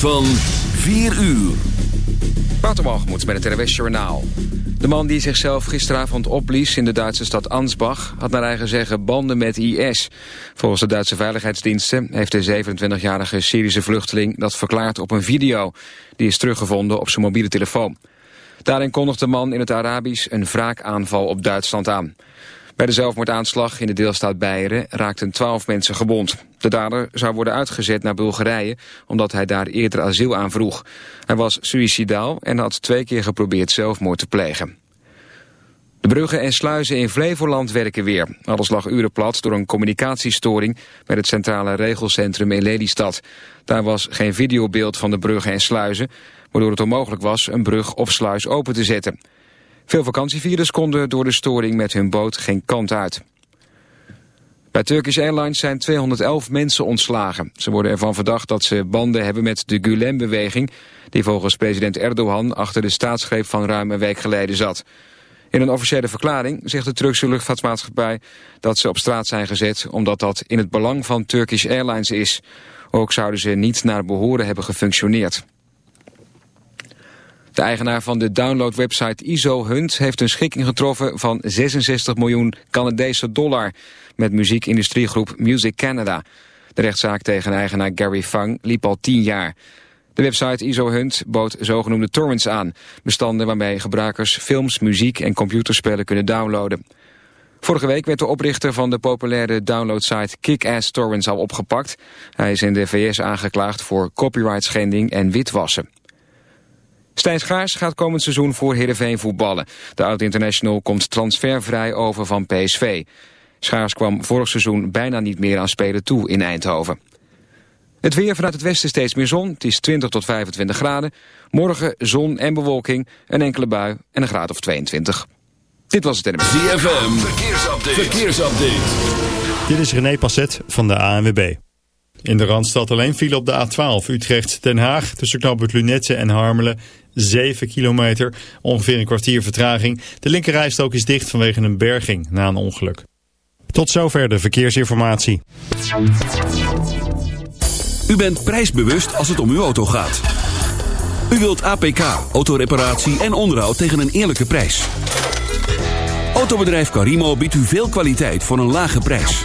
Van 4 uur. Watermalgemoed met het RWS Journaal. De man die zichzelf gisteravond opblies in de Duitse stad Ansbach... had naar eigen zeggen banden met IS. Volgens de Duitse veiligheidsdiensten heeft de 27-jarige Syrische vluchteling... dat verklaard op een video. Die is teruggevonden op zijn mobiele telefoon. Daarin kondigt de man in het Arabisch een wraakaanval op Duitsland aan. Bij de zelfmoordaanslag in de deelstaat Beieren raakten twaalf mensen gewond. De dader zou worden uitgezet naar Bulgarije omdat hij daar eerder asiel aanvroeg. Hij was suïcidaal en had twee keer geprobeerd zelfmoord te plegen. De bruggen en sluizen in Flevoland werken weer. Alles lag uren plat door een communicatiestoring bij het centrale regelcentrum in Lelystad. Daar was geen videobeeld van de bruggen en sluizen, waardoor het onmogelijk was een brug of sluis open te zetten. Veel vakantievierders konden door de storing met hun boot geen kant uit. Bij Turkish Airlines zijn 211 mensen ontslagen. Ze worden ervan verdacht dat ze banden hebben met de Gulen-beweging... die volgens president Erdogan achter de staatsgreep van ruim een week geleden zat. In een officiële verklaring zegt de Turkse luchtvaartmaatschappij... dat ze op straat zijn gezet omdat dat in het belang van Turkish Airlines is. Ook zouden ze niet naar behoren hebben gefunctioneerd. De eigenaar van de downloadwebsite ISO Hunt heeft een schikking getroffen van 66 miljoen Canadese dollar met muziekindustriegroep Music Canada. De rechtszaak tegen eigenaar Gary Fang liep al 10 jaar. De website ISO Hunt bood zogenoemde torrents aan, bestanden waarmee gebruikers films, muziek en computerspellen kunnen downloaden. Vorige week werd de oprichter van de populaire downloadsite Kick-Ass Torrents al opgepakt. Hij is in de VS aangeklaagd voor copyright schending en witwassen. Stijn Schaars gaat komend seizoen voor Heerenveen voetballen. De oud-international komt transfervrij over van PSV. Schaars kwam vorig seizoen bijna niet meer aan spelen toe in Eindhoven. Het weer vanuit het westen steeds meer zon. Het is 20 tot 25 graden. Morgen zon en bewolking, een enkele bui en een graad of 22. Dit was het NMV. ZFM, verkeersupdate. verkeersupdate. Dit is René Passet van de ANWB. In de Randstad alleen viel op de A12 Utrecht-Den Haag tussen knooppunt Lunette en Harmelen 7 kilometer, ongeveer een kwartier vertraging. De linkerrijstrook is dicht vanwege een berging na een ongeluk. Tot zover de verkeersinformatie. U bent prijsbewust als het om uw auto gaat. U wilt APK, autoreparatie en onderhoud tegen een eerlijke prijs. Autobedrijf Carimo biedt u veel kwaliteit voor een lage prijs.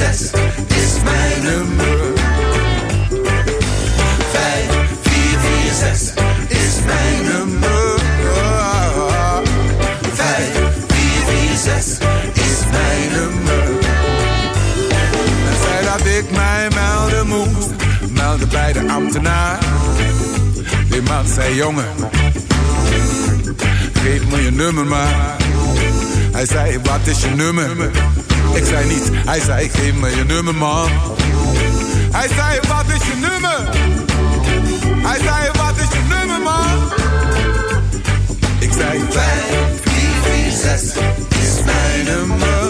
zes is mijn nummer. Vijf, vier, vier, zes is mijn nummer. Vijf, vier, vier, zes is mijn nummer. Hij zei dat ik mij melden moe, melden bij de ambtenaar. Die man zei jongen, geef me je nummer maar. Hij zei wat is je nummer? Ik zei niet, hij zei ik geef me je nummer man. Hij zei wat is je nummer? Hij zei wat is je nummer man? Ik zei 5, 4, 4, 6 Is mijn nummer.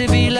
to be loved.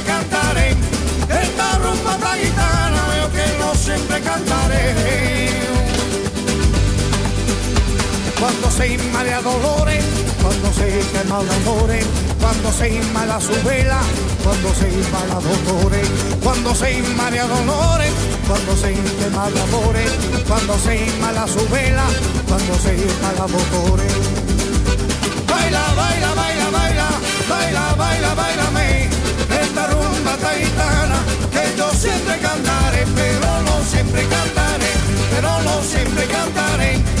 cuando se inma de dolores, cuando se quema de amores, cuando se inma la su vela, cuando se inma dolores, cuando se inma de dolores, cuando se quema cuando se inma la su vela, cuando se inma dolores. Baila, baila, baila, baila, baila, baila, baila, me esta rumba taitana que yo siempre cantaré, pero no siempre cantaré, pero no siempre cantaré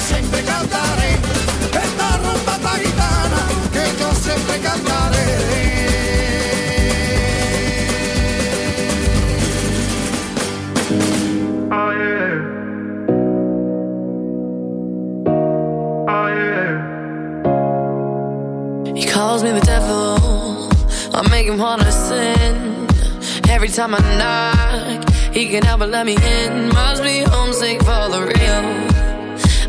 siempre cantaré, esta rumba esta gitana, que yo siempre cantaré. Oh yeah. Oh yeah. He calls me the devil. I make him wanna sin. Every time I knock, he can help but let me in. Must be homesick for the real.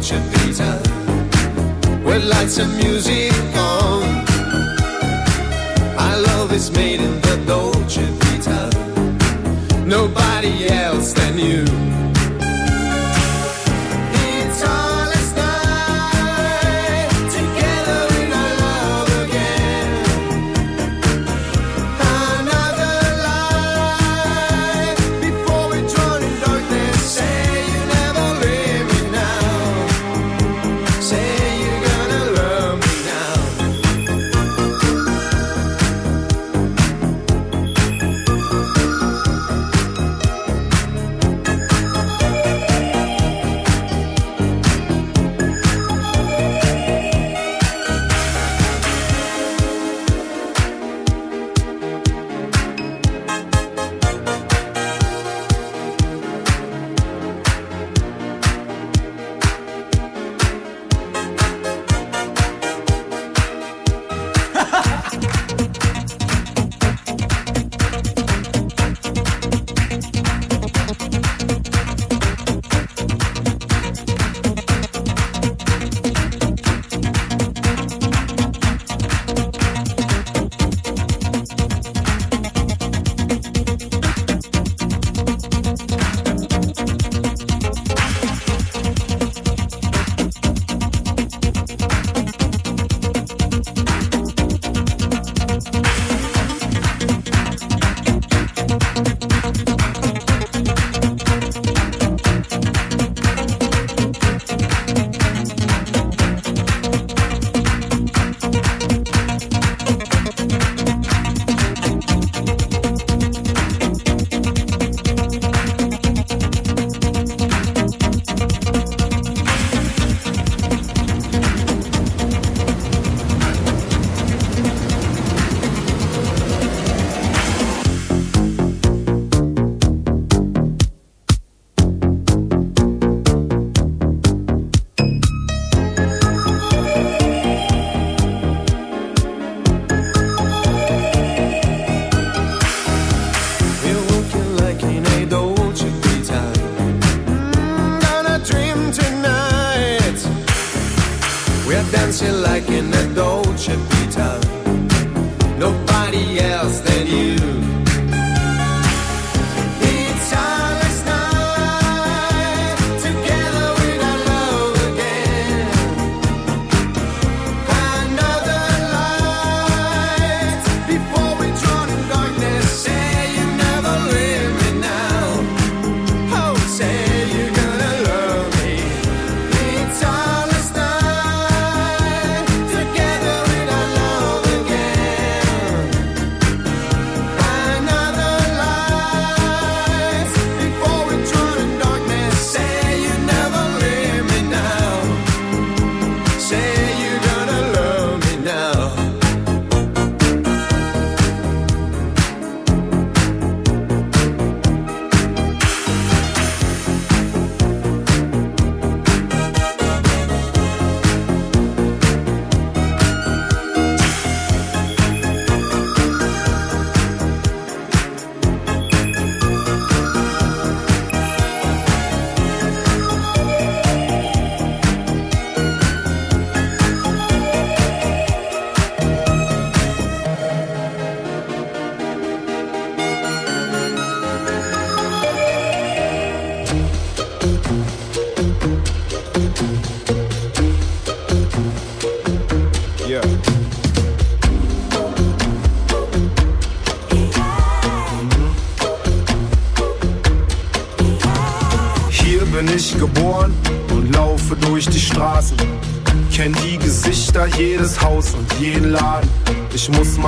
Dolce Vita. lights and music on. Our love is made in the Dolce Vita. Nobody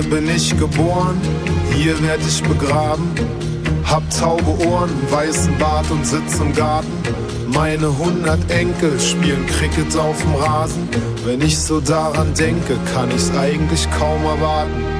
Hier bin ich geboren, hier werd ich begraben. Hab taube Ohren, weißen Bart und sitz im Garten. Meine hundert Enkel spielen Cricket auf dem Rasen. Wenn ich so daran denke, kann ich's eigentlich kaum erwarten.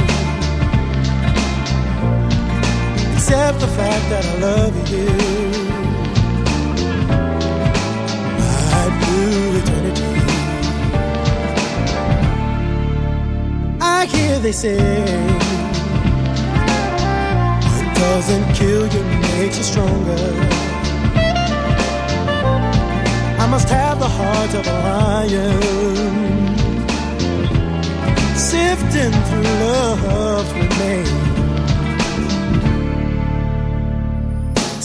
Accept the fact that I love you. Blue eternity. I hear they say what doesn't kill you makes you stronger. I must have the heart of a lion. Sifting through love's remains.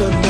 No.